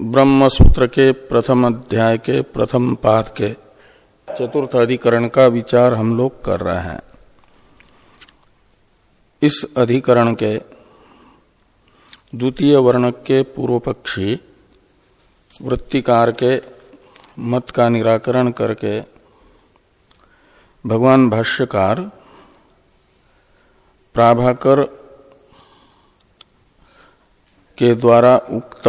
ब्रह्म सूत्र के प्रथम अध्याय के प्रथम पाद के चतुर्थ अधिकरण का विचार हम लोग कर रहे हैं। इस अधिकरण के द्वितीय वर्ण के पूर्व पक्षी वृत्तिकार के मत का निराकरण करके भगवान भाष्यकार प्राभाकर के द्वारा उक्त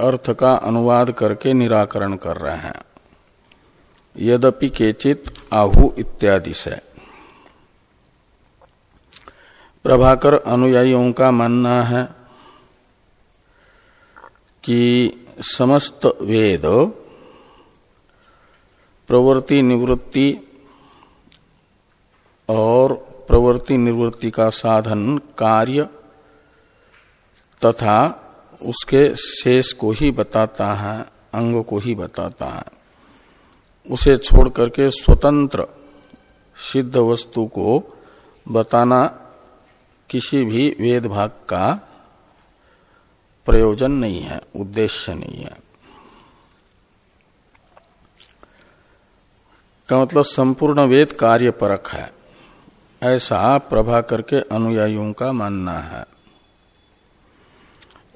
अर्थ का अनुवाद करके निराकरण कर रहे हैं। यद्यपि केचित आहु इत्यादि से। प्रभाकर अनुयायियों का मानना है कि समस्त वेद प्रवृत्ति निवृत्ति और प्रवृत्ति निवृत्ति का साधन कार्य तथा उसके शेष को ही बताता है, अंग को ही बताता है। उसे छोड़ करके स्वतंत्र सिद्ध वस्तु को बताना किसी भी वेद भाग का प्रयोजन नहीं है, उद्देश्य नहीं है। का मतलब संपूर्ण वेद कार्य परक है। ऐसा प्रभा करके अनुयायियों का मानना है।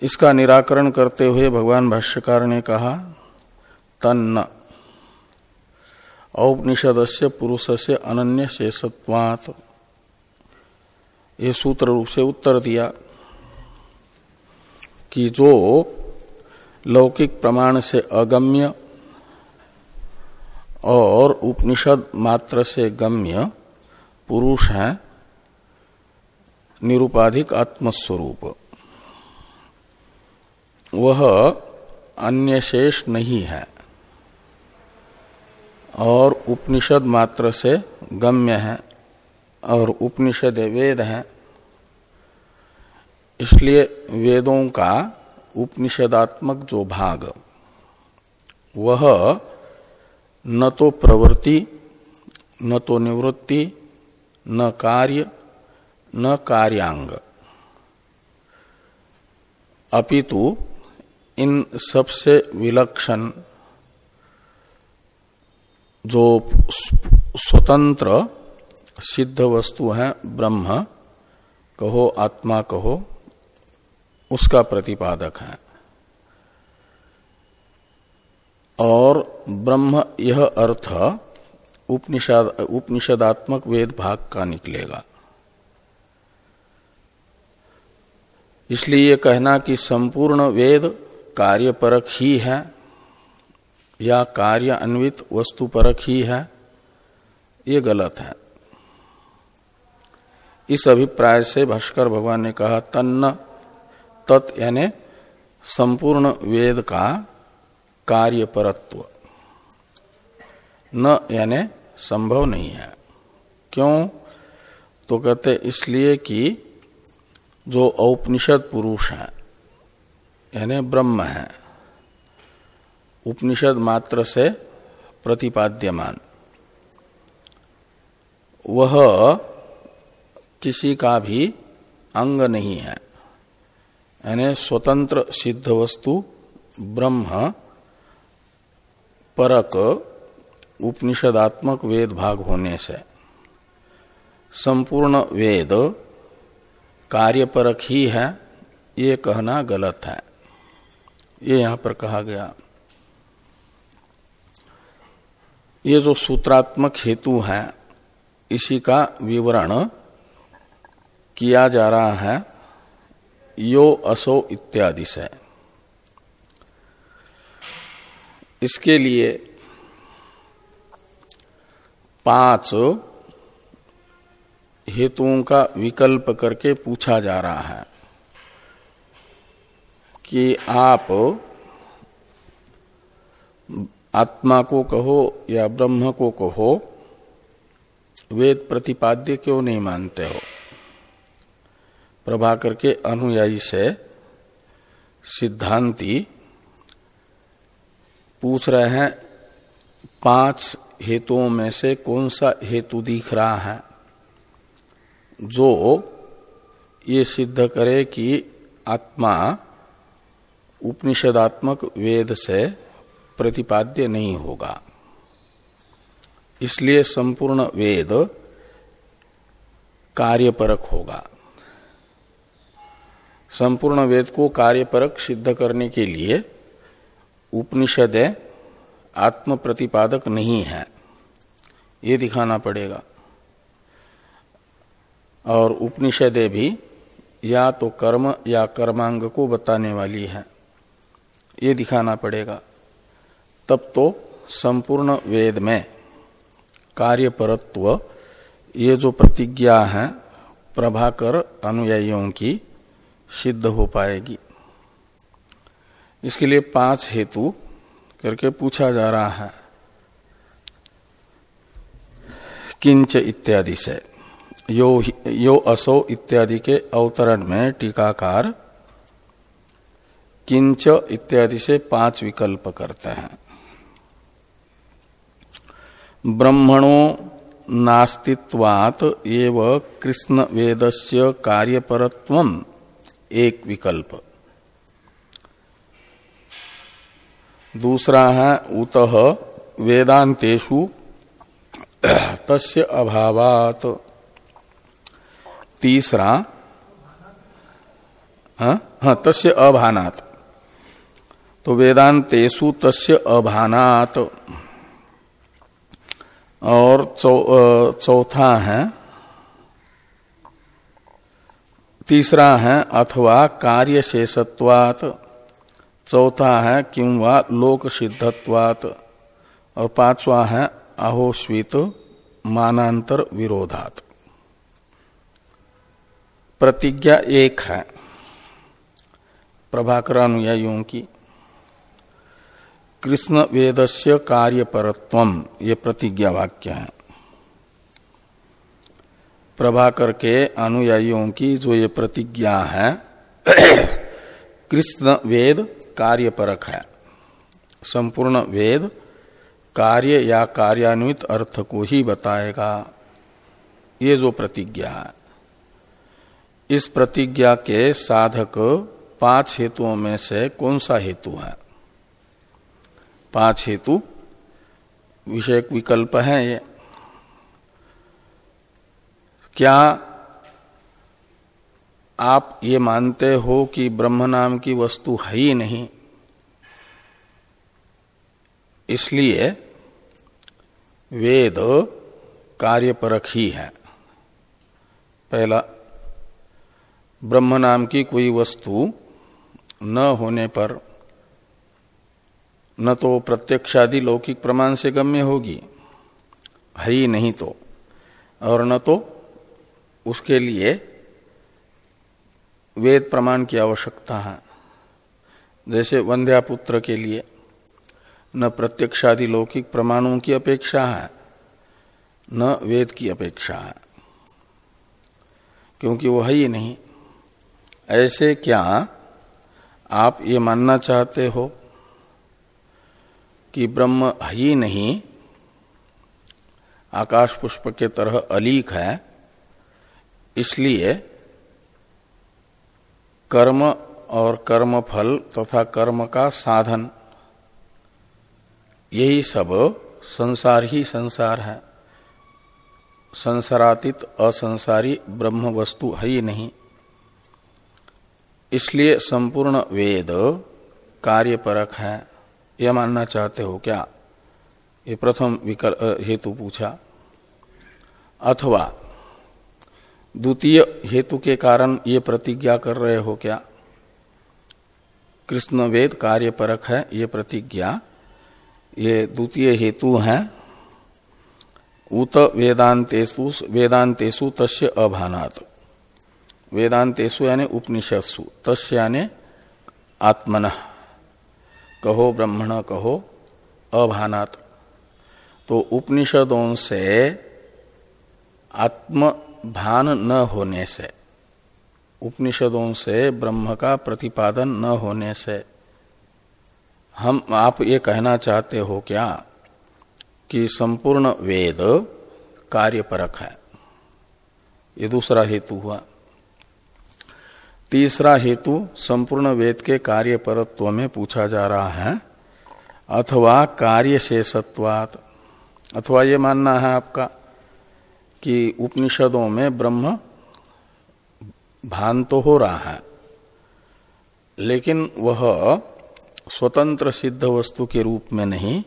इसका निराकरण करते हुए भगवान भाष्यकार ने कहा, तन्न। औपनिषद से पुरुष से अनन्य शेषत्वात ये सूत्र रूप से उत्तर दिया कि जो लौकिक प्रमाण से अगम्य और उपनिषद मात्र से गम्य पुरुष है, निरुपाधिक आत्मस्वरूप। वह अन्य शेष नहीं है। और उपनिषद मात्र से गम्य है, और उपनिषद वेद है। इसलिए वेदों का उपनिषदात्मक जो भाग, वह न तो प्रवृत्ति, न तो निवृत्ति, न कार्य, न कार्यांग। अपितु इन सबसे विलक्षण जो स्वतंत्र सिद्ध वस्तु है, ब्रह्म, कहो आत्मा कहो, उसका प्रतिपादक है। और ब्रह्म यह अर्थ उपनिषद, उपनिषदात्मक वेद भाग का निकलेगा। इसलिए यह कहना कि संपूर्ण वेद कार्यपरक ही है, या कार्य अन्वित वस्तु परक ही है, ये गलत है। इस अभिप्राय से भास्कर भगवान ने कहा, तन्न, तत् यानी संपूर्ण वेद का कार्य परत्व न यानी संभव नहीं है। क्यों? तो कहते, इसलिए कि जो औपनिषद पुरुष है यानी ब्रह्म है। उपनिषद मात्र से प्रतिपाद्यमान। वह किसी का भी अंग नहीं है। यानी स्वतंत्र सिद्ध वस्तु ब्रह्म परक उपनिषदात्मक वेद भाग होने से। संपूर्ण वेद कार्यपरक ही है, ये कहना गलत है। ये यहाँ पर कहा गया। ये जो सूत्रात्मक हेतु है, इसी का विवरण किया जा रहा है, यो असो इत्यादि से। इसके लिए पाँच हेतुओं का विकल्प करके पूछा जा रहा है। कि आप आत्मा को कहो या ब्रह्म को कहो, वेद प्रतिपाद्य क्यों नहीं मानते हो? प्रभाकर के अनुयायी से सिद्धांति पूछ रहे हैं, पाँच हेतुओं में से कौन सा हेतु दिख रहा है? जो ये सिद्ध करे कि आत्मा उपनिषदात्मक वेद से प्रतिपाद्य नहीं होगा। इसलिए संपूर्ण वेद कार्यपरक होगा। संपूर्ण वेद को कार्यपरक सिद्ध करने के लिए उपनिषद आत्म प्रतिपादक नहीं है। ये दिखाना पड़ेगा। और उपनिषदे भी या तो कर्म या कर्मांग को बताने वाली है। ये दिखाना पड़ेगा। तब तो संपूर्ण वेद में कार्यपरत्व, ये जो प्रतिज्ञा है, प्रभाकर अनुयायियों की सिद्ध हो पाएगी। इसके लिए पाँच हेतु करके पूछा जा रहा है। किंच इत्यादि से। यो यो असो इत्यादि के अवतरण में टीकाकार किंच इत्यादि से पाँच विकल्प करते हैं। ब्रह्मणो नास्तित्वात एव कृष्ण वेदस्य कार्यपरत्व एक विकल्प। दूसरा है उत वेदांतेशु तस्य अभावात। तीसरा हाँ, हाँ तस्य अभानात। तो वेदांतेशु तस्य अभानात। और चौ, चौथा है तीसरा है अथवा कार्य शेषत्वात चौथा है किंवा लोक सिद्धत्वात और पांचवा है अहोस्वित मानांतर विरोधात। प्रतिज्ञा एक है प्रभाकर अनुयायियों की। कृष्ण वेदस्य कार्यपरत्व ये प्रतिज्ञा वाक्य है। प्रभाकर के अनुयायियों की जो ये प्रतिज्ञा है कृष्ण वेद कार्यपरक है। संपूर्ण वेद कार्य या कार्यान्वित अर्थ को ही बताएगा। ये जो प्रतिज्ञा है। इस प्रतिज्ञा के साधक पाँच हेतुओं में से कौन सा हेतु है? पाँच हेतु विषय विकल्प है ये। क्या आप ये मानते हो कि ब्रह्म नाम की वस्तु है ही नहीं? इसलिए वेद कार्यपरक ही है। पहला, ब्रह्म नाम की कोई वस्तु न होने पर न तो प्रत्यक्षादि लौकिक प्रमाण से गम्य होगी। है ही नहीं तो। और न तो उसके लिए वेद प्रमाण की आवश्यकता है। जैसे वंध्या पुत्र के लिए न प्रत्यक्षादि लौकिक प्रमाणों की अपेक्षा है, न वेद की अपेक्षा है। क्योंकि वो है ही नहीं। ऐसे क्या आप ये मानना चाहते हो? कि ब्रह्म ही नहीं, आकाश पुष्प के तरह अलीक है, इसलिए कर्म और कर्म फल तथा कर्म का साधन, यही सब संसार ही संसार है। संसारातीत असंसारी ब्रह्म वस्तु है ही नहीं। इसलिए संपूर्ण वेद कार्यपरक है। यह मानना चाहते हो क्या? ये प्रथम हेतु पूछा। अथवा, द्वितीय हेतु के कारण ये प्रतिज्ञा कर रहे हो क्या? कृष्ण वेद कार्य परक है, ये प्रतिज्ञा। ये द्वितीय हेतु है। उत वेदांतेसु वेदांतेसु तस्य अभानात। वेदांतेशु यानी उपनिषत्सु तस् यानी आत्मन। कहो ब्रह्मण, कहो अभानात। तो उपनिषदों से आत्म भान न होने से, उपनिषदों से ब्रह्म का प्रतिपादन न होने से, हम, आप ये कहना चाहते हो क्या कि संपूर्ण वेद कार्यपरक है? ये दूसरा हेतु हुआ। तीसरा हेतु संपूर्ण वेद के कार्य परत्व में पूछा जा रहा है, अथवा कार्य शेषत्वात अथवा ये मानना है आपका कि उपनिषदों में ब्रह्म भान तो हो रहा है, लेकिन वह स्वतंत्र सिद्ध वस्तु के रूप में नहीं,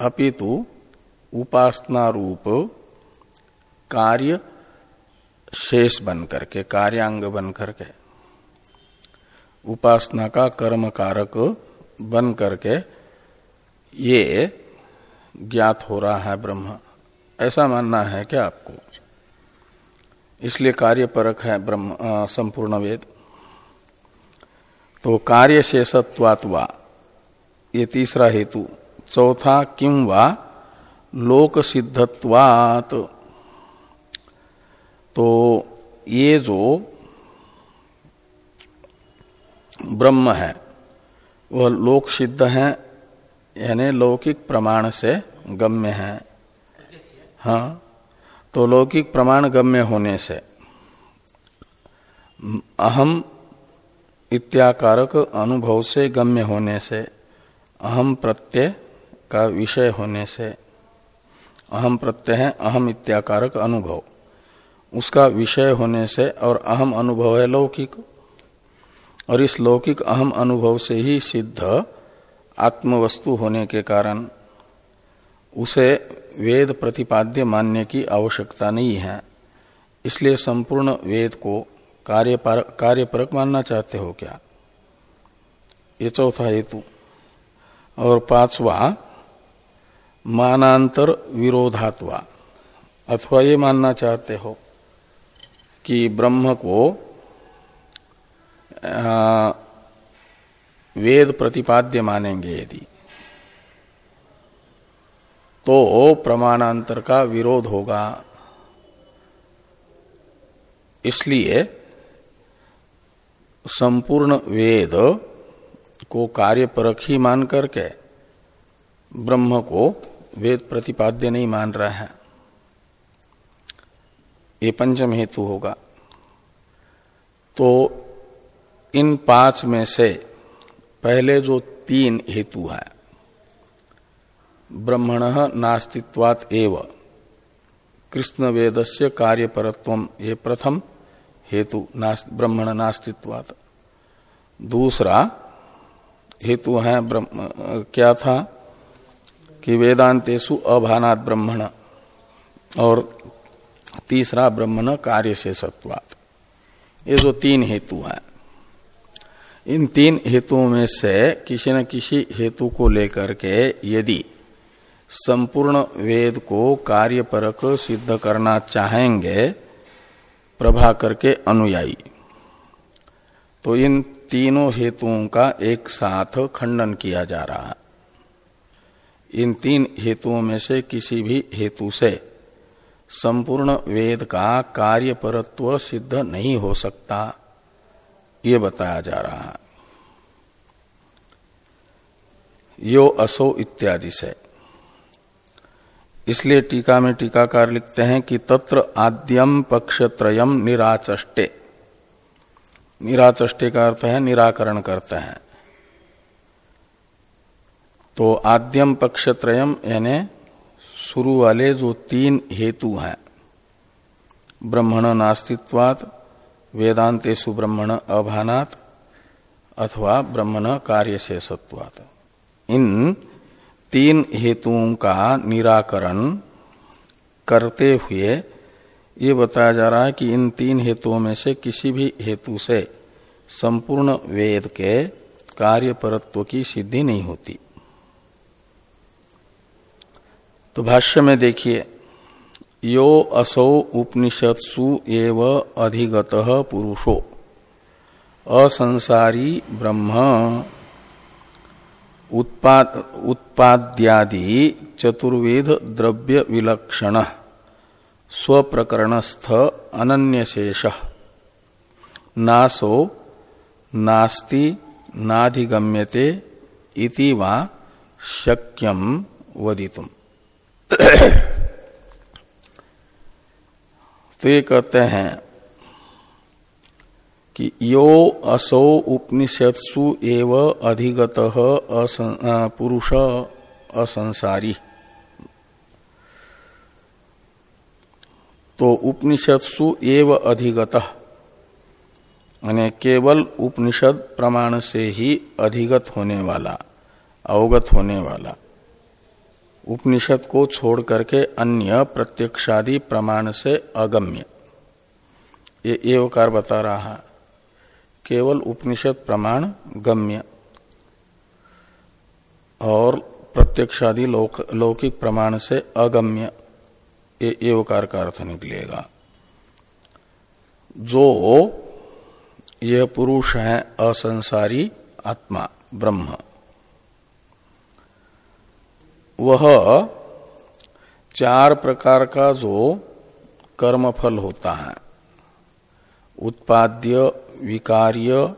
अपितु उपासना रूप कार्य शेष बन करके, कार्यांग बन करके, उपासना का कर्म कारक बन करके ये ज्ञात हो रहा है ब्रह्म। ऐसा मानना है क्या आपको? इसलिए कार्य परक है ब्रह्म संपूर्ण वेद। तो कार्य शेषत्वात्वा ये तीसरा हेतु। चौथा किम वा? लोक सिद्धत्वात तो ये जो ब्रह्म है, वह लोक सिद्ध है, यानी लौकिक प्रमाण से गम्य है। हाँ तो लौकिक प्रमाण गम्य होने से अहम इत्याकारक अनुभव से गम्य होने से, अहम प्रत्यय का विषय होने से, अहम प्रत्यय है, अहम इत्याकारक अनुभव। उसका विषय होने से और अहम अनुभव है लौकिक। और इस लौकिक अहम अनुभव से ही सिद्ध आत्मवस्तु होने के कारण उसे वेद प्रतिपाद्य मानने की आवश्यकता नहीं है। इसलिए संपूर्ण वेद को कार्यपरक कार्यपरक मानना चाहते हो क्या? ये चौथा हेतु। और पांचवा, मानांतर विरोधात्वा। अथवा ये मानना चाहते हो कि ब्रह्म को वेद प्रतिपाद्य मानेंगे यदि तो प्रमाणांतर का विरोध होगा। इसलिए संपूर्ण वेद को कार्य परख ही मान करके ब्रह्म को वेद प्रतिपाद्य नहीं मान रहा है। ये पंचम हेतु होगा। तो इन पाँच में से पहले जो तीन हेतु है ब्रह्मण नास्तित्वात एव कृष्ण वेदस्य कार्यपरत्व ये प्रथम हेतु नास्त, ब्रह्मण नास्तित्वात। दूसरा हेतु है ब्रह्म क्या था कि वेदांतेशु अभानात ब्रह्मण और तीसरा ब्रह्मण कार्य से सत्वात ये जो तीन हेतु हैं, इन तीन हेतुओं में से किसी न किसी हेतु को लेकर के यदि संपूर्ण वेद को कार्यपरक सिद्ध करना चाहेंगे, प्रभाकर के अनुयायी तो इन तीनों हेतुओं का एक साथ खंडन किया जा रहा है। इन तीन हेतुओं में से किसी भी हेतु से संपूर्ण वेद का कार्य परत्व सिद्ध नहीं हो सकता। ये बताया जा रहा है। यो असो इत्यादि से। इसलिए टीका में टीकाकार लिखते हैं कि तत्र आद्यम पक्षत्रयम निराचष्टे। निराचष्टे का अर्थ है निराकरण करते हैं। तो आद्यम पक्षत्रयम यानी शुरू वाले जो तीन हेतु हैं, ब्रह्मण नास्तित्वात वेदांतेशु ब्रह्मण अभानात, अथवा ब्रह्मण कार्य से सत्वात इन तीन हेतुओं का निराकरण करते हुए ये बताया जा रहा है कि इन तीन हेतुओं में से किसी भी हेतु से संपूर्ण वेद के कार्य परत्व की सिद्धि नहीं होती। तो भाष्य में देखिए, यो असौ उपनिषत्सु एव अधिगत पुरुषो। असंसारी ब्रह्म उत्पाद, उत्पाद्यादि चतुर्वेद द्रव्य विलक्षण, स्वप्रकरणस्थ अनन्यशेष। नासो, नास्ति, नाधिगम्यते इति वा शक्यम वदितुम। तो ये कहते हैं कि यो असौ उपनिषत्सु एव अधिगत पुरुष असंसारी। तो उपनिषत्सु एव अधिगत केवल उपनिषद प्रमाण से ही अधिगत होने वाला, अवगत होने वाला। उपनिषद को छोड़ करके अन्य प्रत्यक्षादि प्रमाण से अगम्य। ये एवकार बता रहा है। केवल उपनिषद प्रमाण गम्य। और प्रत्यक्षादि लौक, लौकिक प्रमाण से अगम्य। ये एवकार का अर्थ निकलेगा। जो यह पुरुष है असंसारी आत्मा ब्रह्म। वह चार प्रकार का जो कर्मफल होता है। उत्पाद्य, विकार्य,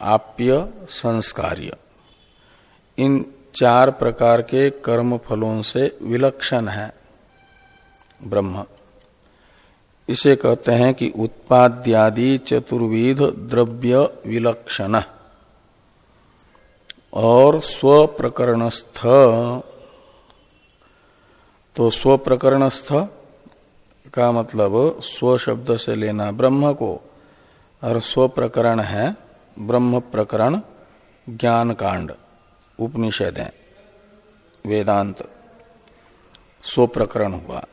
आप्य, संस्कार्य। इन चार प्रकार के कर्म फलों से विलक्षण है ब्रह्म। इसे कहते हैं कि उत्पाद्यादि चतुर्विध द्रव्य विलक्षण। और स्वप्रकरणस्थ तो स्व प्रकरणस्थ का मतलब स्व शब्द से लेना ब्रह्म को, और स्वप्रकरण है ब्रह्म प्रकरण ज्ञान कांड, उपनिषद है, वेदांत। स्व प्रकरण हुआ।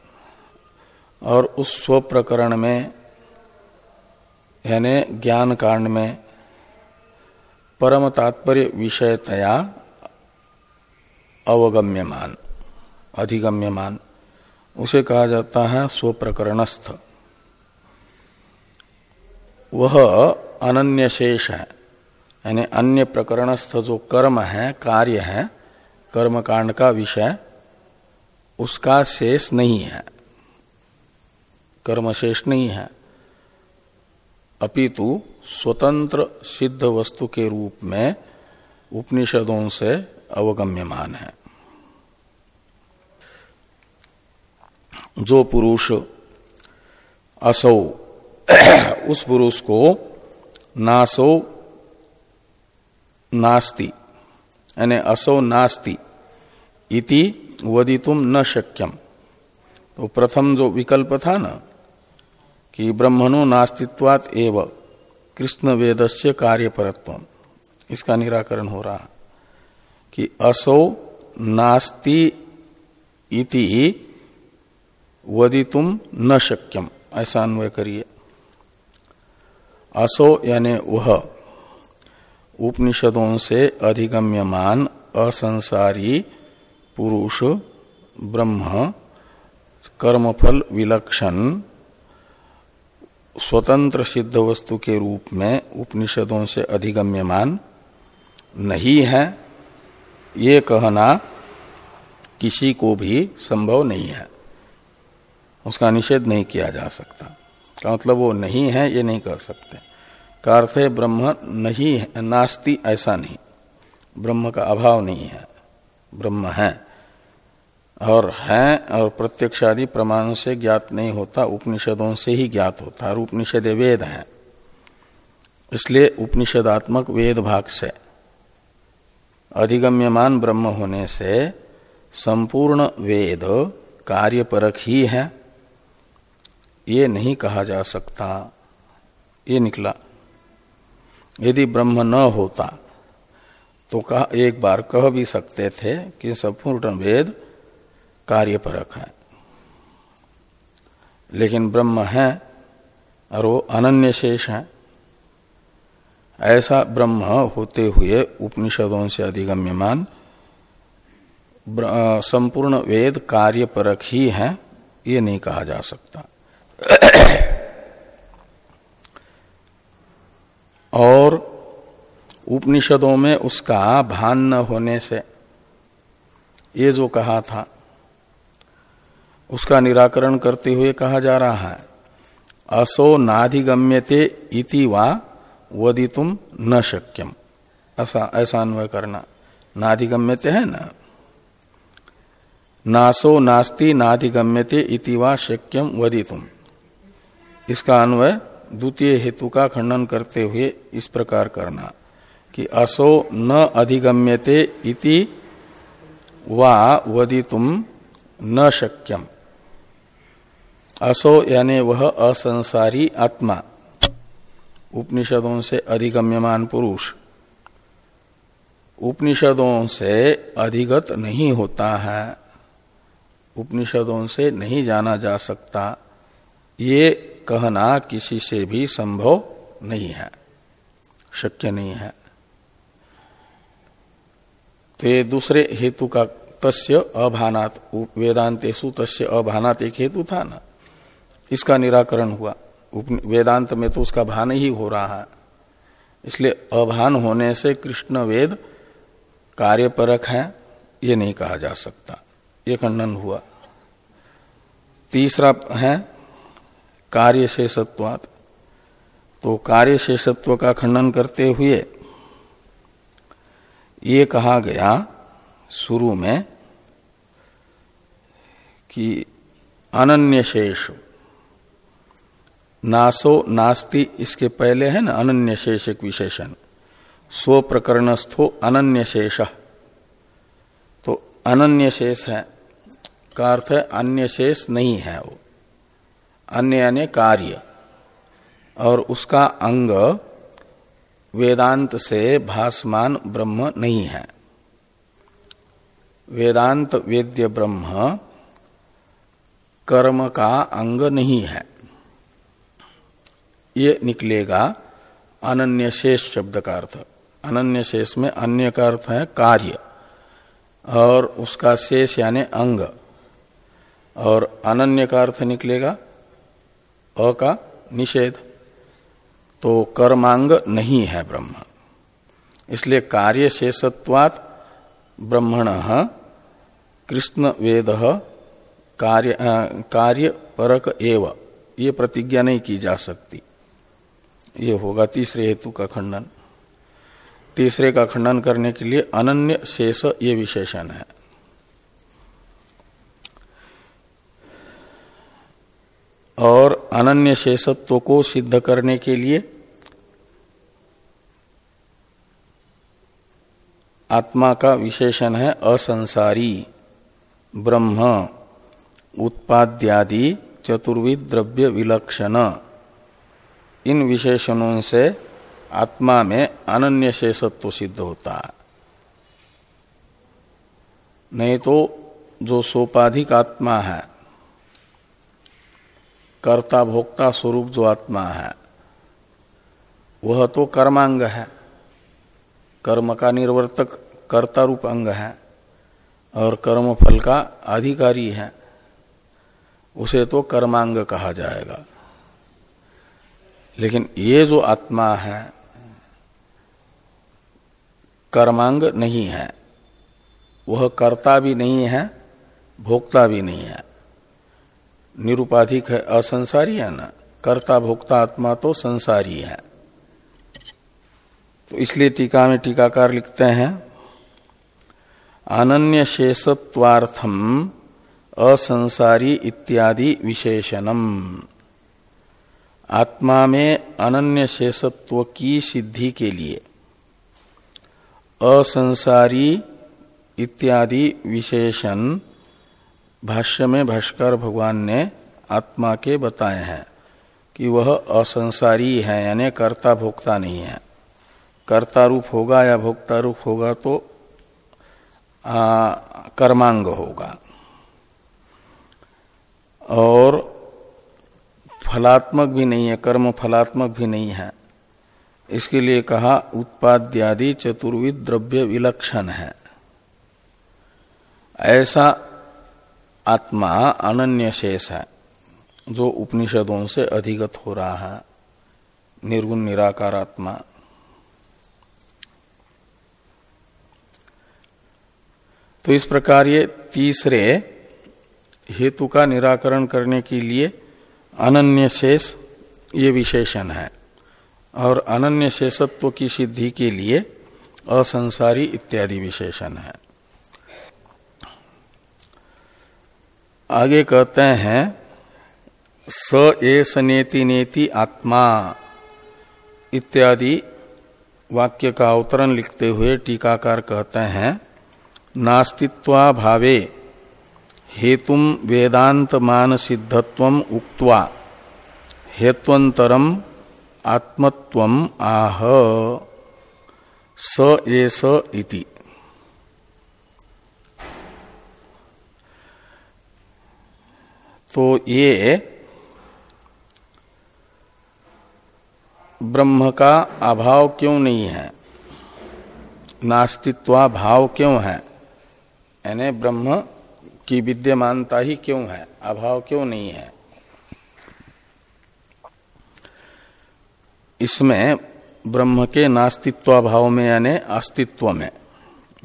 और उस स्व प्रकरण में, यानी ज्ञान कांड में, परम तात्पर्य विषयतया अवगम्यमान। अधिगम्यमान। उसे कहा जाता है स्वप्रकरणस्थ। वह अनन्य शेष है। यानी अन्य प्रकरणस्थ जो कर्म है, कार्य है कर्म कांड का विषय, उसका शेष नहीं है। कर्म शेष नहीं है। अपितु स्वतंत्र सिद्ध वस्तु के रूप में उपनिषदों से अवगम्यमान है। जो पुरुष असौ, उस पुरुष को नासो नास्ति, यानी असो नास्ति इति वदितुम न शक्यम। तो प्रथम जो विकल्प था ना, कि ब्रह्मणो नास्तित्वात एव कृष्ण वेदस्य कार्यपरत्व इसका निराकरण हो रहा। कि असो नास्ति इति वदितुम न शक्यम। ऐसा अन्वय करिए। असो यानी वह उपनिषदों से अधिगम्यमान, असंसारी, पुरुष, ब्रह्म, कर्मफल, विलक्षण, स्वतंत्र सिद्ध वस्तु के रूप में उपनिषदों से अधिगम्यमान नहीं है, ये कहना किसी को भी संभव नहीं है। उसका निषेध नहीं किया जा सकता। का मतलब वो नहीं है, ये नहीं कह सकते। का अर्थ है ब्रह्म नहीं है, नास्ति ऐसा नहीं। ब्रह्म का अभाव नहीं है। ब्रह्म है। और है, और प्रत्यक्षादि प्रमाण से ज्ञात नहीं होता, उपनिषदों से ही ज्ञात होता और उपनिषद वेद है। इसलिए उपनिषदात्मक वेद भाग से अधिगम्यमान ब्रह्म होने से संपूर्ण वेद कार्यपरक ही है। ये नहीं कहा जा सकता। ये निकला। यदि ब्रह्म न होता तो कहा, एक बार कह भी सकते थे कि संपूर्ण वेद कार्यपरक है। लेकिन ब्रह्म है और वो अनन्य शेष है। ऐसा ब्रह्म होते हुए उपनिषदों से अधिगम्यमान संपूर्ण वेद कार्यपरक ही है, ये नहीं कहा जा सकता। और उपनिषदों में उसका भान न होने से, ये जो कहा था, उसका निराकरण करते हुए कहा जा रहा है, असो नाधिगम्यते इति वा वदितुम न शक्यम। ऐसा ऐसा अन्वय करना। नाधिगम्यते है ना? नासो नास्ति नाधिगम्यते इति वा शक्यम वदितुम। इसका अन्वय द्वितीय हेतु का खंडन करते हुए इस प्रकार करना कि असो न अधिगम्यते इति वा वदितुम न शक्यम। असो यानी वह असंसारी आत्मा। उपनिषदों से अधिगम्यमान पुरुष। उपनिषदों से अधिगत नहीं होता है। उपनिषदों से नहीं जाना जा सकता। ये कहना किसी से भी संभव नहीं है। शक्य नहीं है। तो दूसरे हेतु का तस्य अभानात वेदांतेशु तस्य अभानात एक हेतु था ना। इसका निराकरण हुआ। वेदांत में तो उसका भान ही हो रहा है। इसलिए अभान होने से कृष्ण वेद कार्यपरक है, ये नहीं कहा जा सकता। ये खंडन हुआ। तीसरा है कार्य शेषत्वात तो कार्य शेषत्व का खंडन करते हुए ये कहा गया शुरू में कि अनन्य शेष नासो नास्ति इसके पहले है ना अनन्य शेष एक विशेषण। स्व प्रकरणस्थो अनन्य शेष तो अनन्य शेष है, का अर्थ है अन्य शेष नहीं है वो। अन्य अन्य कार्य। और उसका अंग वेदांत से भासमान ब्रह्म नहीं है। वेदांत वेद्य ब्रह्म कर्म का अंग नहीं है। ये निकलेगा अनन्य शेष शब्द का अर्थ। अनन्य शेष में अन्य का अर्थ है कार्य। और उसका शेष यानी अंग। और अनन्य का अर्थ निकलेगा अ का निषेध। तो कर्मांग नहीं है ब्रह्म। इसलिए कार्य शेषत्वात ब्रह्मण कृष्ण वेद कार्य कार्य परक एव। ये प्रतिज्ञा नहीं की जा सकती। ये होगा तीसरे हेतु का खंडन। तीसरे का खंडन करने के लिए अनन्य शेष ये विशेषण है। और अनन्य शेषत्व को सिद्ध करने के लिए आत्मा का विशेषण है असंसारी, ब्रह्म, उत्पाद्यादि चतुर्विद द्रव्य विलक्षण। इन विशेषणों से आत्मा में अनन्य शेषत्व सिद्ध होता है। नहीं तो जो सोपाधिक आत्मा है कर्ता भोक्ता स्वरूप जो आत्मा है, वह तो कर्मांग है। कर्म का निर्वर्तक कर्ता रूप अंग है और कर्म फल का अधिकारी है। उसे तो कर्मांग कहा जाएगा। लेकिन ये जो आत्मा है, कर्मांग नहीं है। वह कर्ता भी नहीं है, भोक्ता भी नहीं है। निरुपाधिक है, असंसारी है ना? कर्ता, भोक्ता, आत्मा तो संसारी है। तो इसलिए टीका में टीकाकार लिखते हैं, अनन्य शेषत्वार्थम असंसारी इत्यादि विशेषणम। आत्मा में अनन्य शेषत्व की सिद्धि के लिए असंसारी इत्यादि विशेषण भाष्य में भाष्कर भगवान ने आत्मा के बताए हैं कि वह असंसारी है यानी कर्ता भोक्ता नहीं है। कर्ता रूप होगा या भोक्ता रूप होगा तो आ, कर्मांग होगा। और फलात्मक भी नहीं है कर्म फलात्मक भी नहीं है। इसके लिए कहा उत्पाद्यादि चतुर्विद द्रव्य विलक्षण है। ऐसा आत्मा अनन्य शेष है, जो उपनिषदों से अधिगत हो रहा है, निर्गुण निराकार आत्मा। तो इस प्रकार ये तीसरे हेतु का निराकरण करने के लिए अनन्य शेष ये विशेषण है, और अनन्य शेषत्व की सिद्धि के लिए असंसारी इत्यादि विशेषण है। आगे कहते हैं, स एस नेति नेति आत्मा इत्यादि वाक्य का अवतरण लिखते हुए टीकाकार कहते हैं, नास्तित्वा भावे हेतुम वेदांत मान सिद्धत्व उक्त्वा हेत्वंतरम आत्मत्व आह। स एस इति। तो ये ब्रह्म का अभाव क्यों नहीं है? नास्तित्वा भाव क्यों है? यानी ब्रह्म की विद्यमानता ही क्यों है? अभाव क्यों नहीं है? इसमें ब्रह्म के नास्तित्वाभाव में यानी अस्तित्व में।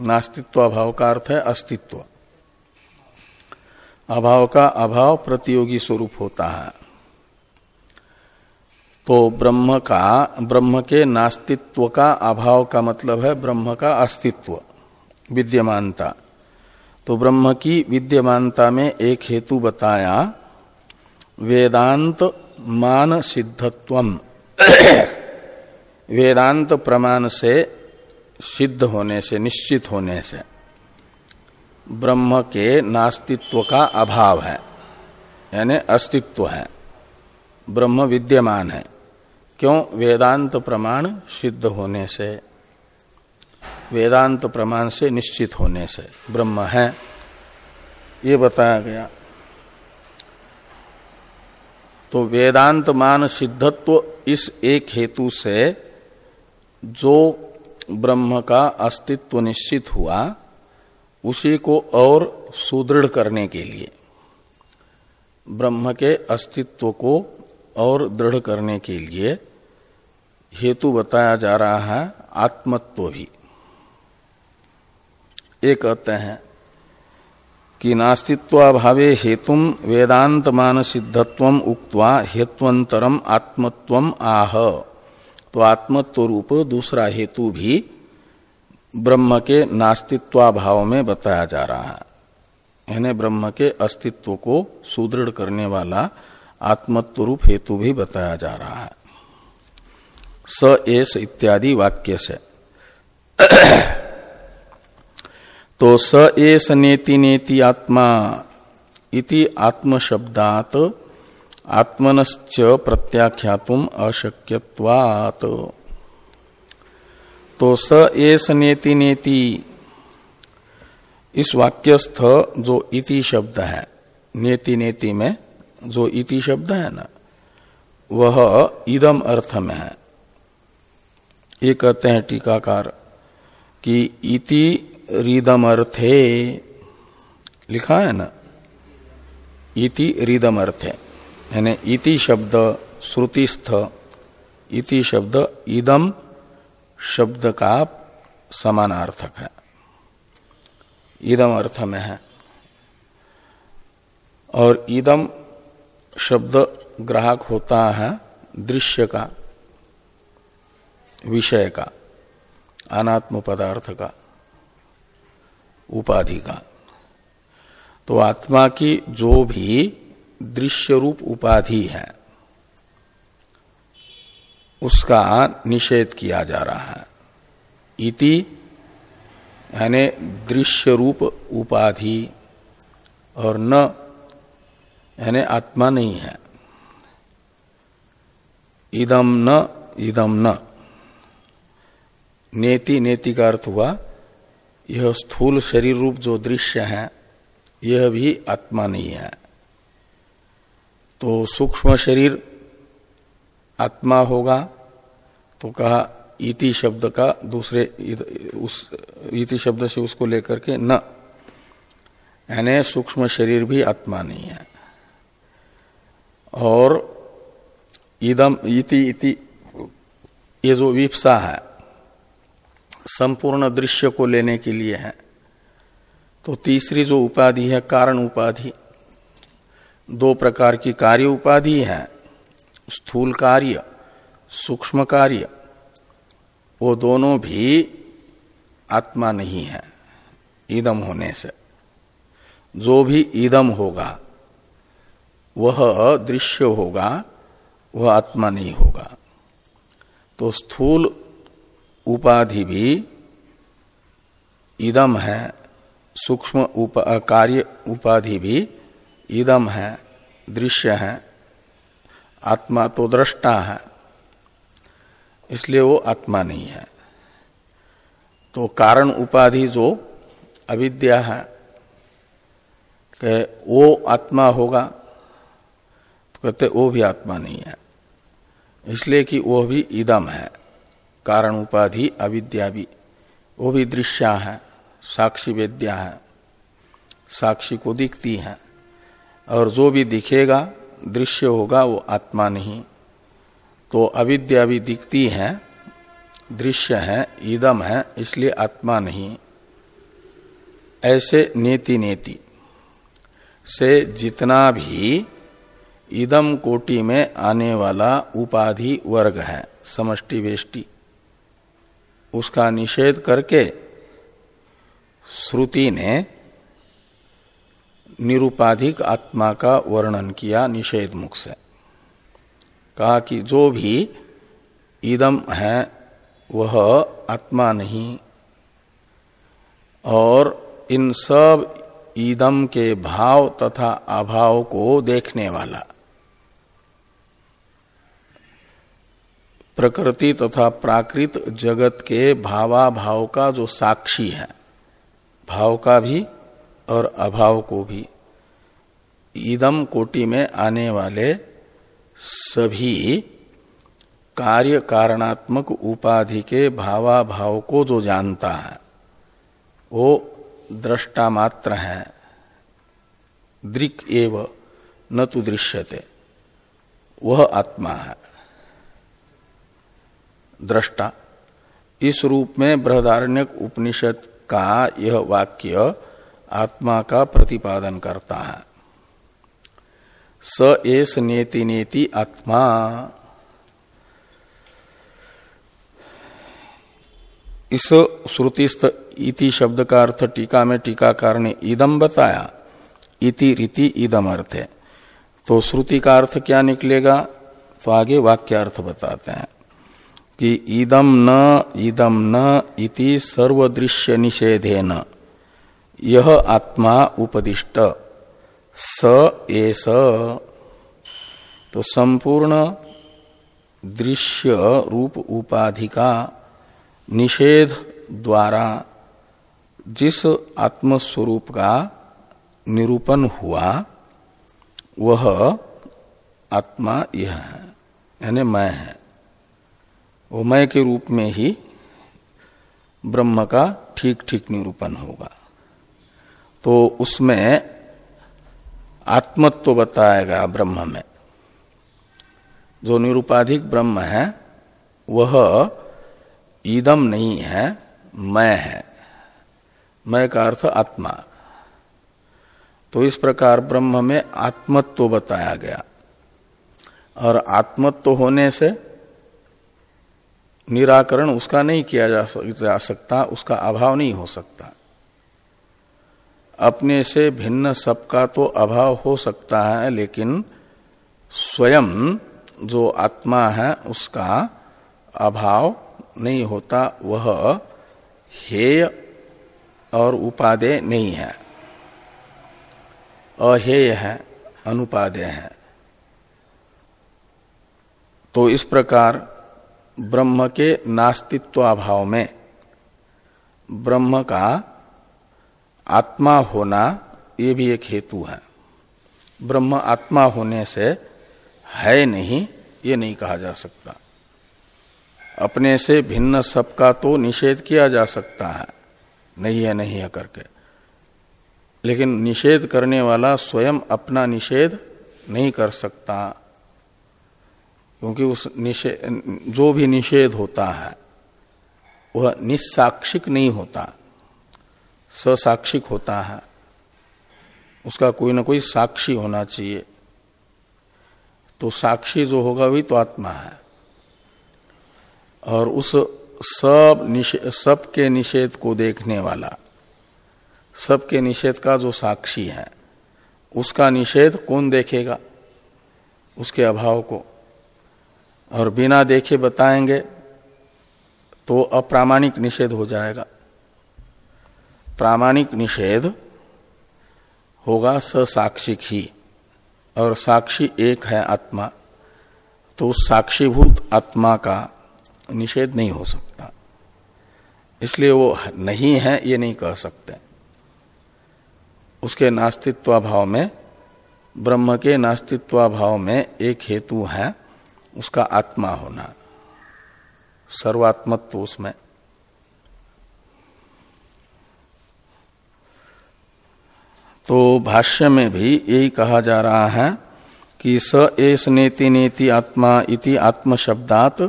नास्तित्वाभाव का अर्थ है अस्तित्व। अभाव का अभाव प्रतियोगी स्वरूप होता है। तो ब्रह्म का, ब्रह्म के नास्तित्व का अभाव का मतलब है ब्रह्म का अस्तित्व, विद्यमानता। तो ब्रह्म की विद्यमानता में एक हेतु बताया, वेदांत मान सिद्धत्वम। वेदांत प्रमाण से सिद्ध होने से, निश्चित होने से। ब्रह्म के नास्तित्व का अभाव है, यानी अस्तित्व है। ब्रह्म विद्यमान है। क्यों? वेदांत प्रमाण सिद्ध होने से, वेदांत प्रमाण से निश्चित होने से ब्रह्म है। ये बताया गया। तो वेदांत मान सिद्धत्व इस एक हेतु से, जो ब्रह्म का अस्तित्व निश्चित हुआ उसी को और सुदृढ़ करने के लिए, ब्रह्म के अस्तित्व को और दृढ़ करने के लिए हेतु बताया जा रहा है आत्मत्व भी। ये कहते हैं कि नास्तित्वाभावे हेतुम वेदांत मान सिद्धत्व उक्त्वा हेत्वंतरम आत्मत्व आह। तो आत्मत्व रूप दूसरा हेतु भी ब्रह्म के नास्तित्वाभाव में बताया जा रहा है। यानी ब्रह्म के अस्तित्व को सुदृढ़ करने वाला आत्मत्व रूप हेतु भी बताया जा रहा है। स एस इत्यादि वाक्य से। तो स एस नेति नेति आत्मा इति आत्मशब्दात आत्मनश्च प्रत्याख्यातुम अशक्यवात तो स एस नेति नेति। इस वाक्यस्थ जो इति शब्द है, नेति नेति में जो इति शब्द है ना, वह इदम अर्थ में है। ये कहते हैं टीकाकार कि इति रिदम अर्थे। लिखा है ना? इति रिदम अर्थे। यानी इति शब्द, श्रुतिस्थ, इति शब्द, इदम शब्द का समानार्थक है। इदम अर्थ में है। और इदम शब्द ग्राहक होता है दृश्य का, विषय का अनात्म पदार्थ का, उपाधि का। तो आत्मा की जो भी दृश्य रूप उपाधि है उसका निषेध किया जा रहा है। इति, यानी दृश्य रूप उपाधि, और न, यानी आत्मा नहीं है। इदम न इदम न। नेति नेति का अर्थ हुआ, यह स्थूल शरीर रूप जो दृश्य है, यह भी आत्मा नहीं है। तो सूक्ष्म शरीर आत्मा होगा तो कहा, इति शब्द का दूसरे, उस, इति शब्द से उसको लेकर के न। यानी सूक्ष्म शरीर भी आत्मा नहीं है। और इदम, इति इति, ये जो विप्सा है, संपूर्ण दृश्य को लेने के लिए है। तो तीसरी जो उपाधि है, कारण उपाधि। दो प्रकार की कार्य उपाधि है स्थूल कार्य सूक्ष्म कार्य वो दोनों भी आत्मा नहीं है ईदम होने से। जो भी ईदम होगा वह दृश्य होगा वह आत्मा नहीं होगा। तो स्थूल उपाधि भी ईदम है सूक्ष्म उप, कार्य उपाधि भी ईदम है दृश्य है। आत्मा तो दृष्टा है, इसलिए वो आत्मा नहीं है। तो कारण उपाधि जो अविद्या है, कि वो आत्मा होगा तो कहते वो भी आत्मा नहीं है। इसलिए कि वो भी इदम है, कारण उपाधि, अविद्या भी, वो भी दृश्या है, साक्षी वेद्या है, साक्षी को दिखती है, और जो भी दिखेगा दृश्य होगा, वो आत्मा नहीं। तो अविद्या भी दिखती है, दृश्य है ईदम है, इसलिए आत्मा नहीं। ऐसे नेति नेति से जितना भी ईदम कोटि में आने वाला उपाधि वर्ग है, समष्टि वेष्टि, उसका निषेध करके श्रुति ने निरुपाधिक आत्मा का वर्णन किया निषेध मुख से। कहा कि जो भी ईदम है, वह आत्मा नहीं। और इन सब ईदम के भाव तथा अभाव को देखने वाला। प्रकृति तथा प्राकृत जगत के भावाभाव का जो साक्षी है, भाव का भी और अभाव को भी। ईदम कोटि में आने वाले सभी कार्य कारणात्मक उपाधि के भावा भाव को जो जानता है, वो दृष्टा मात्र है। दृक एव न तो दृश्यते, वह आत्मा है। दृष्टा, इस रूप में बृहदारण्यक उपनिषद का यह वाक्य आत्मा का प्रतिपादन करता है। स एस नेति नेति आत्मा। इस श्रुतिस्थ इति शब्द का अर्थ टीका में टीकाकार ने इदम बताया। इति रीति इदम अर्थ है। तो श्रुति का अर्थ क्या निकलेगा? तो आगे वाक्य अर्थ बताते हैं कि इदम न इदम न इति सर्वदृश्य निषेधे न यह आत्मा उपदिष्ट। स एस तो संपूर्ण दृश्य रूप उपाधि का निषेध द्वारा जिस आत्मस्वरूप का निरूपण हुआ, वह आत्मा यह है, यानी मैं है। वो मय के रूप में ही ब्रह्म का ठीक ठीक निरूपण होगा। तो उसमें आत्मत्व बताया गया ब्रह्म में। जो निरूपाधिक ब्रह्म है, वह ईदम नहीं है, मैं है। मैं का अर्थ आत्मा। तो इस प्रकार ब्रह्म में आत्मत्व तो बताया गया। और आत्मत्व तो होने से निराकरण उसका नहीं किया जा सकता, उसका अभाव नहीं हो सकता। अपने से भिन्न सबका तो अभाव हो सकता है, लेकिन स्वयं जो आत्मा है, उसका अभाव नहीं होता, वह हेय और उपादेय नहीं है। अहेय है, अनुपादेय है। तो इस प्रकार ब्रह्म के नास्तित्वाभाव में ब्रह्म का आत्मा होना ये भी एक हेतु है। ब्रह्म आत्मा होने से है नहीं, ये नहीं कहा जा सकता। अपने से भिन्न सबका तो निषेध किया जा सकता है, नहीं है नहीं है करके। लेकिन निषेध करने वाला स्वयं अपना निषेध नहीं कर सकता, क्योंकि उस निषेध जो भी निषेध होता है, वह निस्साक्षिक नहीं होता। ससाक्षिक होता है। उसका कोई ना कोई साक्षी होना चाहिए। तो साक्षी जो होगा वही तो आत्मा है। और उस सब सब के निषेध को देखने वाला, सबके निषेध का जो साक्षी है, उसका निषेध कौन देखेगा? उसके अभाव को। और बिना देखे बताएँगे तो अप्रामाणिक निषेध हो जाएगा। प्रामाणिक निषेध होगा स साक्षिक ही और साक्षी एक है आत्मा तो उस साक्षीभूत आत्मा का निषेध नहीं हो सकता। इसलिए वो नहीं है, ये नहीं कह सकते। उसके नास्तित्वाभाव में, ब्रह्म के नास्तित्वाभाव में एक हेतु है, उसका आत्मा होना। सर्वात्मत्व उसमें। तो भाष्य में भी यही कहा जा रहा है कि स एस नेति नेति आत्मा इति आत्मशब्दात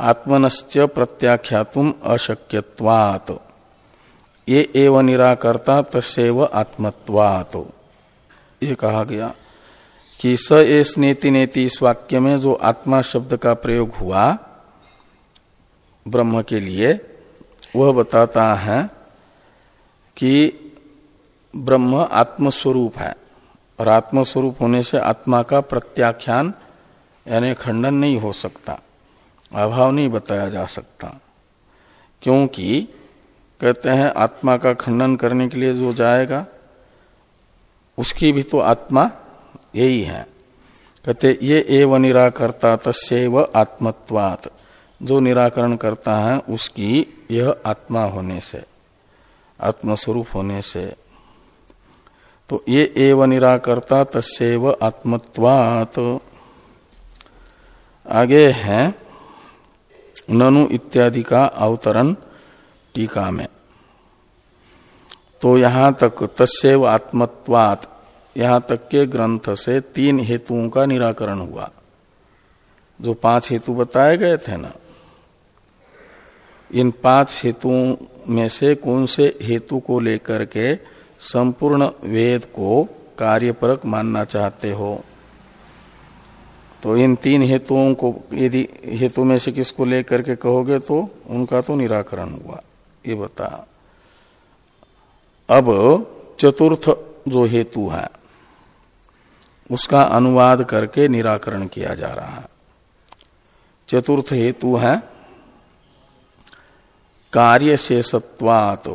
आत्मनश्च प्रत्याख्यातुम अशक्यवात ये एव निराकर्ता तस्व आत्मत्वात। ये कहा गया कि स एस नेति नेति इस वाक्य में जो आत्मा शब्द का प्रयोग हुआ, ब्रह्म के लिए, वह बताता है कि ब्रह्म आत्मस्वरूप है। और आत्मस्वरूप होने से आत्मा का प्रत्याख्यान, यानी खंडन नहीं हो सकता, अभाव नहीं बताया जा सकता। क्योंकि कहते हैं, आत्मा का खंडन करने के लिए जो जाएगा, उसकी भी तो आत्मा यही है। कहते, ये एव निराकर्ता तस्व आत्मत्वात। जो निराकरण करता है, उसकी यह आत्मा होने से, आत्मस्वरूप होने से तो ये एव निराकर्ता तस्व आत्मत्वात। आगे है, ननु इत्यादि का अवतरण टीका में। तो यहाँ तक तस्व आत्मत्वात, यहाँ तक के ग्रंथ से तीन हेतुओं का निराकरण हुआ। जो पाँच हेतु बताए गए थे ना, इन पाँच हेतुओं में से कौन से हेतु को लेकर के संपूर्ण वेद को कार्यपरक मानना चाहते हो। तो इन तीन हेतुओं को यदि हेतु में से किसको लेकर के कहोगे तो उनका तो निराकरण हुआ। ये बता। अब चतुर्थ जो हेतु है, उसका अनुवाद करके निराकरण किया जा रहा है। चतुर्थ हेतु है, कार्य शेषत्वात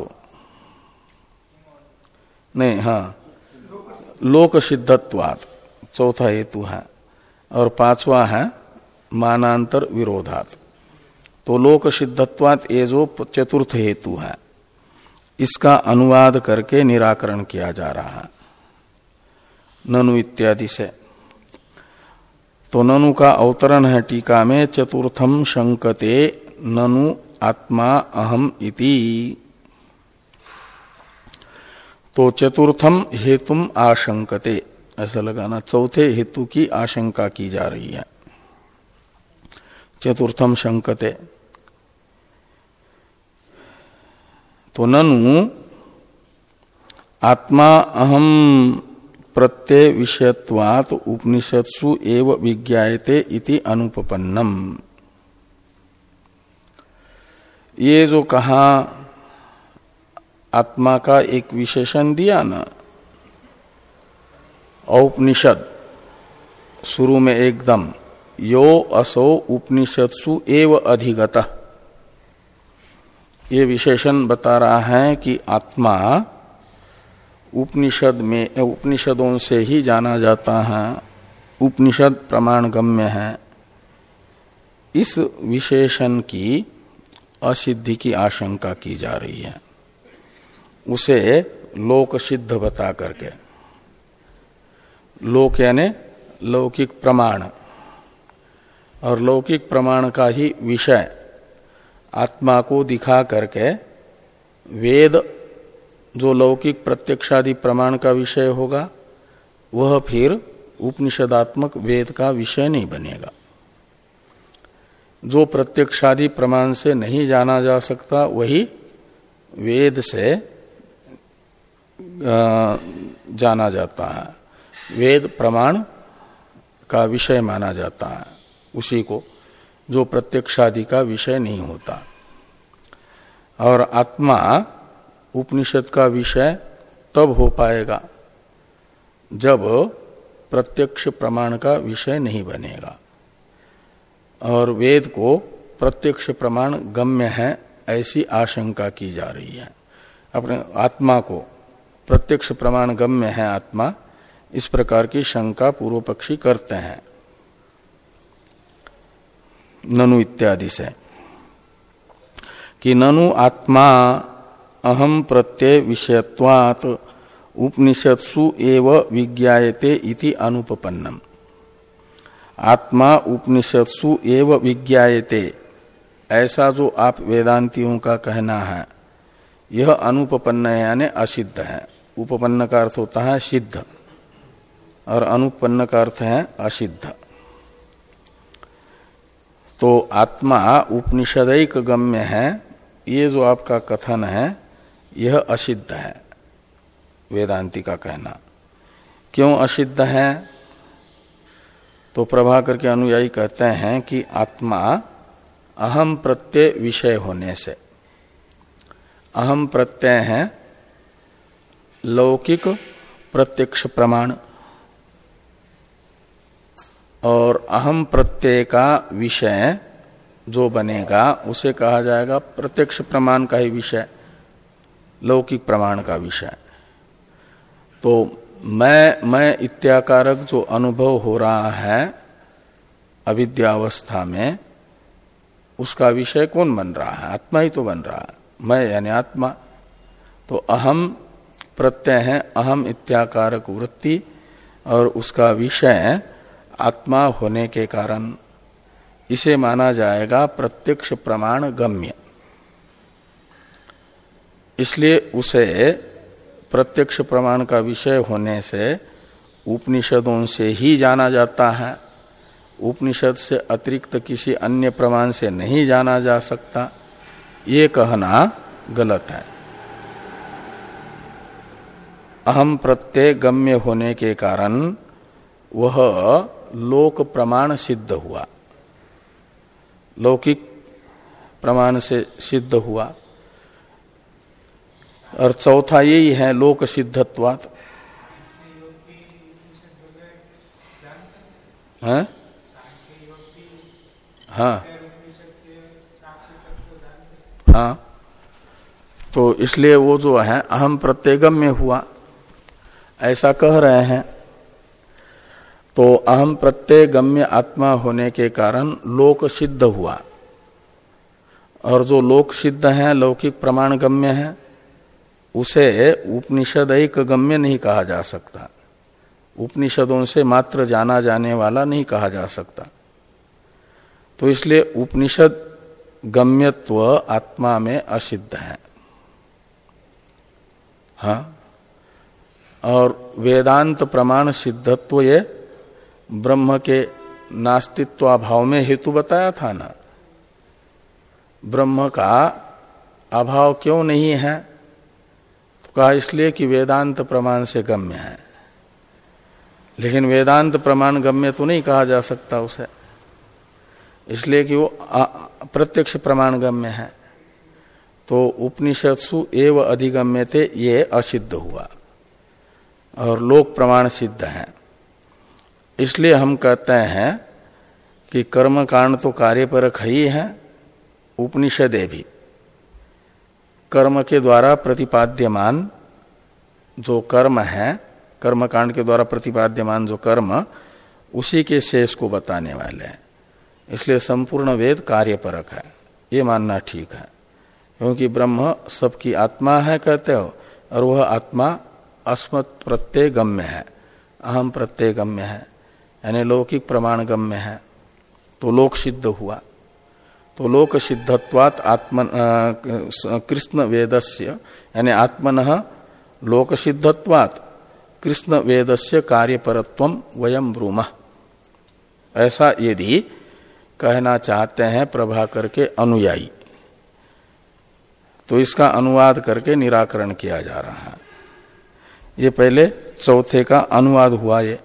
नहीं हाँ। लोक सिद्धत्वात चौथा हेतु है। और पांचवा है, मानांतर विरोधात। तो लोक सिद्धत्वात ये जो चतुर्थ हेतु है, इसका अनुवाद करके निराकरण किया जा रहा है। ननु इत्यादि से। तो ननु का अवतरण है टीका में चतुर्थम शंकते ननु आत्मा अहम इति। तो चतुर्थम हेतुम आशंकते। ऐसा लगाना, चौथे हेतु की आशंका की जा रही है। चतुर्थम शंकते। तो ननु, आत्मा अहम प्रत्यय विषयत्वात उपनिषत्सु एव विज्ञाते इति अनुपन्नम ये जो कहा आत्मा का एक विशेषण दिया ना। औपनिषद, शुरू में एकदम, यो असो उपनिषत्सु एव अधिगत। ये विशेषण बता रहा है कि आत्मा उपनिषद में, उपनिषदों से ही जाना जाता है। उपनिषद प्रमाण गम्य है। इस विशेषण की असिद्धि की आशंका की जा रही है। उसे लोक सिद्ध बता करके। लोक यानी लौकिक प्रमाण। और लौकिक प्रमाण का ही विषय आत्मा को दिखा करके वेद जो लौकिक प्रत्यक्षादि प्रमाण का विषय होगा, वह फिर उपनिषदात्मक वेद का विषय नहीं बनेगा। जो प्रत्यक्षादि प्रमाण से नहीं जाना जा सकता, वही वेद से जाना जाता है। वेद प्रमाण का विषय माना जाता है। उसी को, जो प्रत्यक्षादि का विषय नहीं होता। और आत्मा उपनिषद का विषय तब हो पाएगा, जब प्रत्यक्ष प्रमाण का विषय नहीं बनेगा। और वेद को प्रत्यक्ष प्रमाण गम्य है, ऐसी आशंका की जा रही है। अपने आत्मा को प्रत्यक्ष प्रमाण गम्य है आत्मा, इस प्रकार की शंका पूर्व पक्षी करते हैं। ननु इत्यादि से। कि ननु आत्मा अहम प्रत्यय विषयत्वात् उपनिषत्सु एव विज्ञायते इति अनुपपन्नम। आत्मा उपनिषत्सु एव विज्ञायते, ऐसा जो आप वेदांतियों का कहना है, यह अनुपपन्न यानी असिद्ध है। उपपन्न का अर्थ होता है सिद्ध, और अनुपन्न का अर्थ है असिद्ध। तो आत्मा उपनिषदिक गम्य है, ये जो आपका कथन है, यह असिद्ध है, वेदांति का कहना। क्यों असिद्ध है? तो प्रभाकर के अनुयायी कहते हैं कि आत्मा अहम प्रत्यय विषय होने से। अहम प्रत्यय है लौकिक, प्रत्यक्ष, प्रमाण और अहम प्रत्यय का विषय जो बनेगा, उसे कहा जाएगा प्रत्यक्ष प्रमाण का ही विषय, लौकिक प्रमाण का विषय। तो मैं मैं इत्याकारक जो अनुभव हो रहा है अविद्यावस्था में, उसका विषय कौन बन रहा है? आत्मा ही तो बन रहा है। मैं यानी आत्मा। तो अहम प्रत्यय है अहम इत्याकारक वृत्ति और उसका विषय आत्मा होने के कारण। इसे माना जाएगा प्रत्यक्ष प्रमाण गम्य। इसलिए उसे प्रत्यक्ष प्रमाण का विषय होने से उपनिषदों से ही जाना जाता है। उपनिषद से अतिरिक्त किसी अन्य प्रमाण से नहीं जाना जा सकता। ये कहना गलत है। अहम प्रत्यय गम्य होने के कारण वह लोक प्रमाण सिद्ध हुआ। लौकिक प्रमाण से सिद्ध हुआ। और चौथा यही है, लोक सिद्धत्वात। हाँ? हाँ। हाँ। तो इसलिए वो जो है, अहम प्रत्येगम में हुआ। ऐसा कह रहे हैं। तो अहम प्रत्यय गम्य आत्मा होने के कारण लोक सिद्ध हुआ। और जो लोक सिद्ध है, लौकिक प्रमाण गम्य है, उसे उपनिषद एक गम्य नहीं कहा जा सकता। उपनिषदों से मात्र जाना जाने वाला नहीं कहा जा सकता। तो इसलिए उपनिषद गम्यत्व आत्मा में असिद्ध है। हा? और वेदांत प्रमाण सिद्धत्व ये ब्रह्म के नास्तित्वाभाव में हेतु बताया था ना। ब्रह्म का अभाव क्यों नहीं है? तो कहा इसलिए कि वेदांत प्रमाण से गम्य है। लेकिन वेदांत प्रमाण गम्य तो नहीं कहा जा सकता उसे। इसलिए कि वो प्रत्यक्ष प्रमाण गम्य है। तो उपनिषत्सु एव अधिगम्य थे ये असिद्ध हुआ। और लोक प्रमाण सिद्ध है। इसलिए हम कहते हैं कि कर्म कांड तो कार्यपरक ही है उपनिषदे भी। कर्म के द्वारा प्रतिपाद्यमान जो कर्म है कर्म कांड के द्वारा प्रतिपाद्यमान जो कर्म, उसी के शेष को बताने वाले हैं। इसलिए संपूर्ण वेद कार्यपरक है। ये मानना ठीक है। क्योंकि ब्रह्म सबकी आत्मा है कहते हो, और वह आत्मा अस्मत् प्रत्यय गम्य है अहम प्रत्यय गम्य है, यानी लौकिक प्रमाण गम्य है तो लोक सिद्ध हुआ। तो लोक सिद्धत्वात आत्म कृष्ण वेदस्य यानी आत्मन लोक सिद्धत्वात कृष्ण वेदस्य कार्यपरत्व वयम ब्रूम। ऐसा यदि कहना चाहते हैं प्रभाकर के अनुयायी तो इसका अनुवाद करके निराकरण किया जा रहा है। ये पहले चौथे का अनुवाद हुआ ये।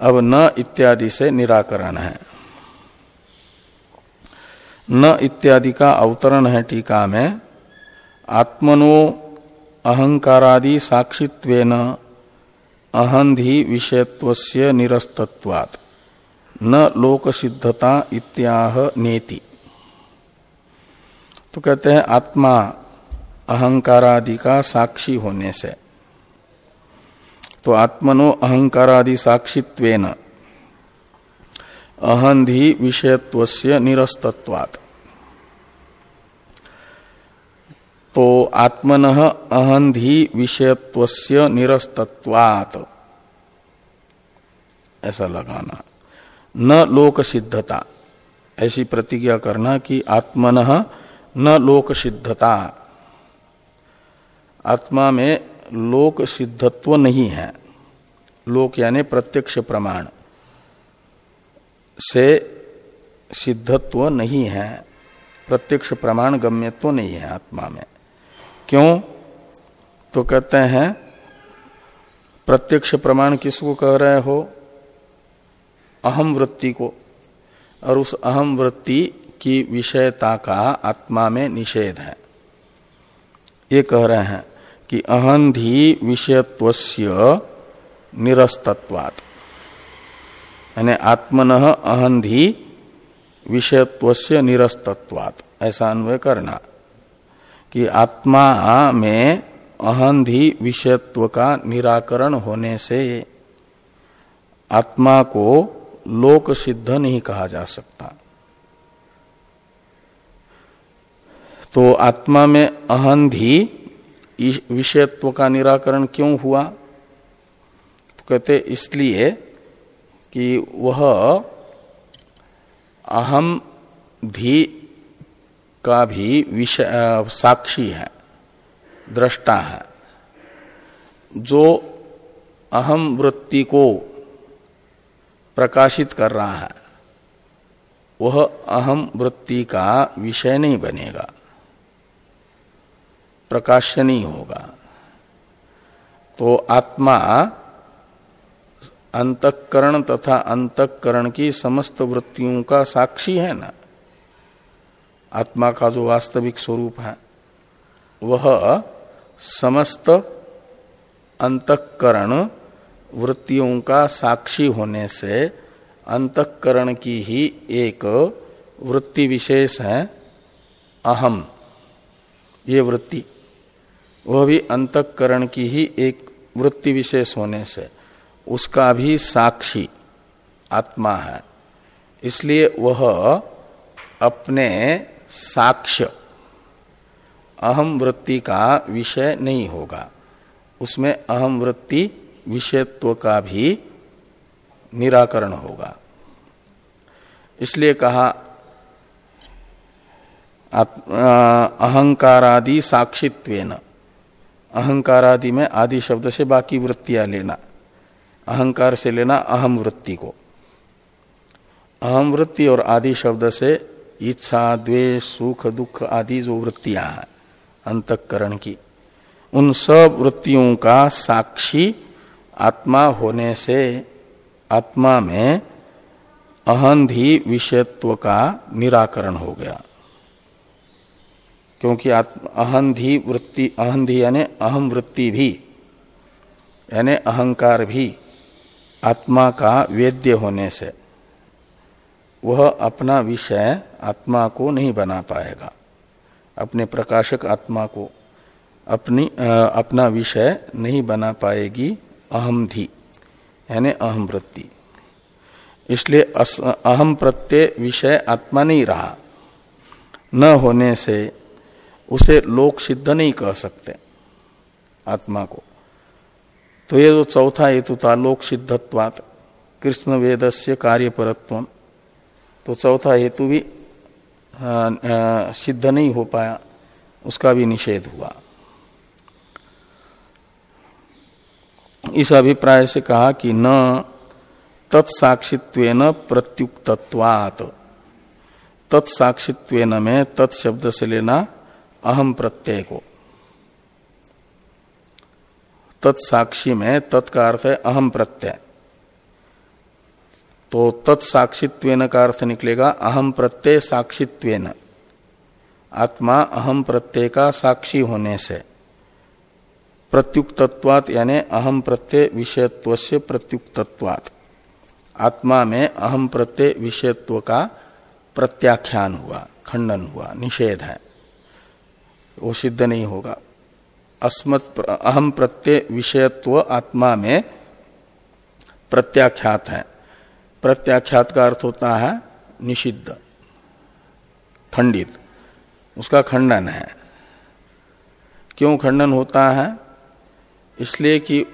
अब न इत्यादि से निराकरण है। न इत्यादि का अवतरण है टीका में। आत्मनो अहंकारादि साक्षित्वेन अहंधि विषयत्वस्य निरस्तत्वात्। न लोक सिद्धता इत्याह नेति। तो कहते हैं आत्मा अहंकारादि का साक्षी होने से। तो आत्मनो अहंकारादि साक्षित्वेन। अहंधि विषयत्वस्य निरस्तत्वात्। तो आत्मन अहंधि विषयत्वस्य निरस्तत्वात्। ऐसा लगाना। न लोक सिद्धता ऐसी प्रतिज्ञा करना कि आत्मन न लोक सिद्धता आत्मा में लोक सिद्धत्व नहीं है। लोक यानी प्रत्यक्ष प्रमाण। से सिद्धत्व नहीं है, प्रत्यक्ष प्रमाण गम्यत्व नहीं है आत्मा में। क्यों? तो कहते हैं, प्रत्यक्ष प्रमाण किसको कह रहे हो? अहम वृत्ति को। और उस अहम वृत्ति की विषयता का आत्मा में निषेध है। ये कह रहे हैं कि अहंधि विषयत्वस्य निरस्तत्वात्। यानी आत्मन अहंधि विषयत्वस्य निरस्तत्वात्। ऐसा अन्वय करना। कि आत्मा में अहंधि विषयत्व का निराकरण होने से आत्मा को लोक सिद्ध नहीं कहा जा सकता। तो आत्मा में अहंधि विषयत्व का निराकरण क्यों हुआ? तो कहते इसलिए कि वह अहम धी का भी विषय साक्षी है, दृष्टा है। जो अहम वृत्ति को प्रकाशित कर रहा है, वह अहम वृत्ति का विषय नहीं बनेगा। प्रकाश्य नहीं होगा। तो आत्मा अंतकरण तथा अंतकरण की समस्त वृत्तियों का साक्षी है ना? आत्मा का जो वास्तविक स्वरूप है, वह समस्त अंतकरण वृत्तियों का साक्षी होने से अंतकरण की ही एक वृत्ति विशेष है, अहम। ये वृत्ति वह भी अंतकरण की ही एक वृत्ति विशेष होने से। उसका भी साक्षी आत्मा है। इसलिए वह अपने साक्ष्य अहम वृत्ति का विषय नहीं होगा। उसमें अहम वृत्ति विषयत्व का भी निराकरण होगा। इसलिए कहा अहंकारादि साक्षित्वेन। अहंकारादि में आदि शब्द से बाकी वृत्तियाँ लेना। अहंकार से लेना अहम वृत्ति को। अहम वृत्ति और आदि शब्द से इच्छा, द्वेष, सुख, दुख आदि जो वृत्तियाँ हैं, अंतकरण की, उन सब वृत्तियों का साक्षी आत्मा होने से आत्मा में अहंधि विषयत्व का निराकरण हो गया। क्योंकि अहंधी वृत्ति अहंधी यानी अहम वृत्ति भी यानी अहंकार भी आत्मा का वेद्य होने से वह अपना विषय आत्मा को नहीं बना पाएगा। अपने प्रकाशक आत्मा को अपनी आ, अपना विषय नहीं बना पाएगी अहम धी यानी अहम वृत्ति। इसलिए अहम प्रत्यय विषय आत्मा नहीं रहा। न होने से उसे लोक सिद्ध नहीं कह सकते, आत्मा को। तो ये जो चौथा हेतु था, लोक सिद्धत्वात, कृष्ण वेद से कार्यपरत्व तो चौथा हेतु भी सिद्ध नहीं हो पाया, उसका भी निषेध हुआ। इस अभिप्राय से कहा कि न तत्साक्षित्व प्रत्युक्तत्वात्। तत्साक्षित्व में तत्शब्द से लेना अहम प्रत्यय को। तत्साक्षी में तत्का अर्थ है अहम प्रत्यय। तो तत्साक्षित्व का अर्थ निकलेगा अहम प्रत्यय साक्षित्व आत्मा अहम प्रत्यय का साक्षी होने से। प्रत्युक्तत्वात यानी अहम प्रत्यय विषयत्व से प्रत्युक्तत्वात। आत्मा में अहम प्रत्यय विषयत्व का प्रत्याख्यान हुआ, खंडन हुआ, निषेध है। वो सिद्ध नहीं होगा। अस्मत् अहम प्रत्यय विषयत्व आत्मा में प्रत्याख्यात है। प्रत्याख्यात का अर्थ होता है निषिद्ध, खंडित। उसका खंडन है। क्यों खंडन होता है? इसलिए कि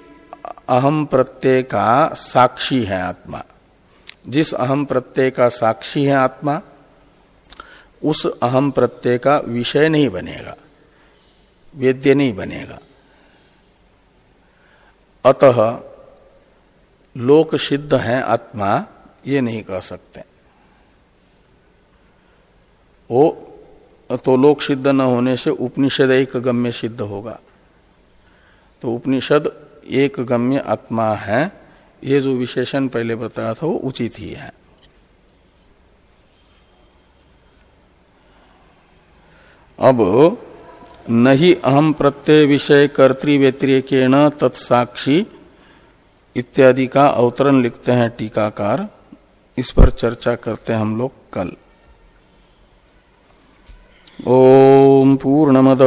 अहम प्रत्यय का साक्षी है आत्मा। जिस अहम प्रत्यय का साक्षी है आत्मा, उस अहम प्रत्यय का विषय नहीं बनेगा। वेद्य नहीं बनेगा। अतः लोक सिद्ध है आत्मा, ये नहीं कह सकते। वो तो लोक सिद्ध न होने से उपनिषद एक गम्य सिद्ध होगा। तो उपनिषद एक गम्य आत्मा है, ये जो विशेषण पहले बताया था वो उचित ही है। अब नहीं अहम प्रत्यय विषय कर्तृव्यतिरेकेण तत्साक्षी इत्यादि का अवतरण लिखते हैं टीकाकार। इस पर चर्चा करते हैं हम लोग कल। ओम पूर्णमद।